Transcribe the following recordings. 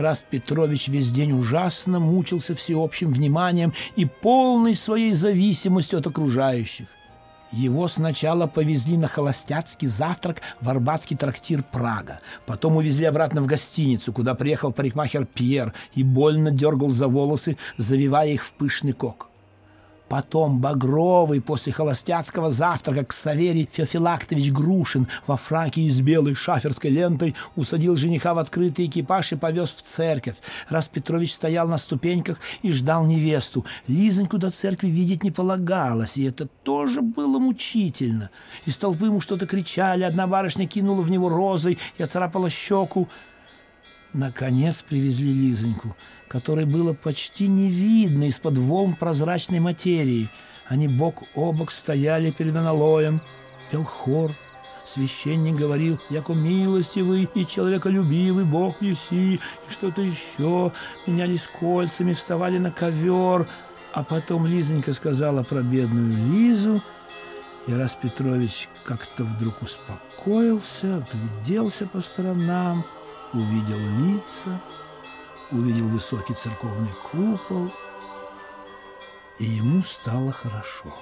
Раст Петрович весь день ужасно мучился всеобщим вниманием и полной своей зависимостью от окружающих. Его сначала повезли на холостяцкий завтрак в арбатский трактир «Прага». Потом увезли обратно в гостиницу, куда приехал парикмахер Пьер и больно дергал за волосы, завивая их в пышный кок. Потом Багровый после холостяцкого завтрака к Саверий Феофилактович Грушин во фраке и с белой шаферской лентой усадил жениха в открытый экипаж и повез в церковь. Раз Петрович стоял на ступеньках и ждал невесту. Лизоньку до церкви видеть не полагалось, и это тоже было мучительно. Из толпы ему что-то кричали, одна барышня кинула в него розой и оцарапала щеку. Наконец привезли Лизоньку — которой было почти не видно из-под волн прозрачной материи. Они бок о бок стояли перед аналоем, пел хор. Священник говорил, яко милостивый и человеколюбивый Бог еси, и что-то еще. Менялись кольцами, вставали на ковер. А потом Лизонька сказала про бедную Лизу, и раз Петрович как-то вдруг успокоился, гляделся по сторонам, увидел лица, увидел высокий церковный купол, и ему стало хорошо.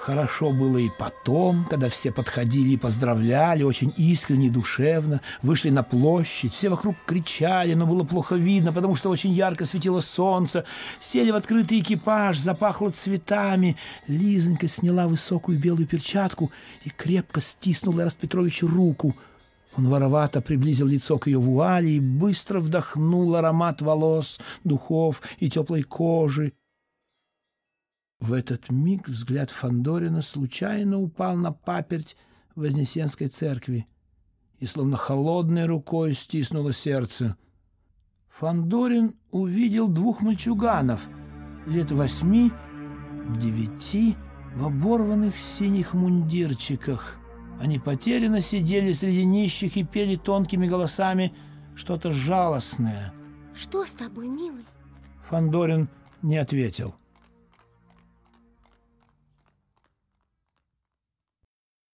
Хорошо было и потом, когда все подходили и поздравляли, очень искренне и душевно, вышли на площадь, все вокруг кричали, но было плохо видно, потому что очень ярко светило солнце, сели в открытый экипаж, запахло цветами. Лизонька сняла высокую белую перчатку и крепко стиснула Распетровичу руку – он воровато приблизил лицо к ее вуали и быстро вдохнул аромат волос, духов и теплой кожи. В этот миг взгляд Фандорина случайно упал на паперть Вознесенской церкви и словно холодной рукой стиснуло сердце. Фандорин увидел двух мальчуганов лет восьми, девяти, в оборванных синих мундирчиках. Они потерянно сидели среди нищих и пели тонкими голосами что-то жалостное. Что с тобой, милый? Фандорин не ответил.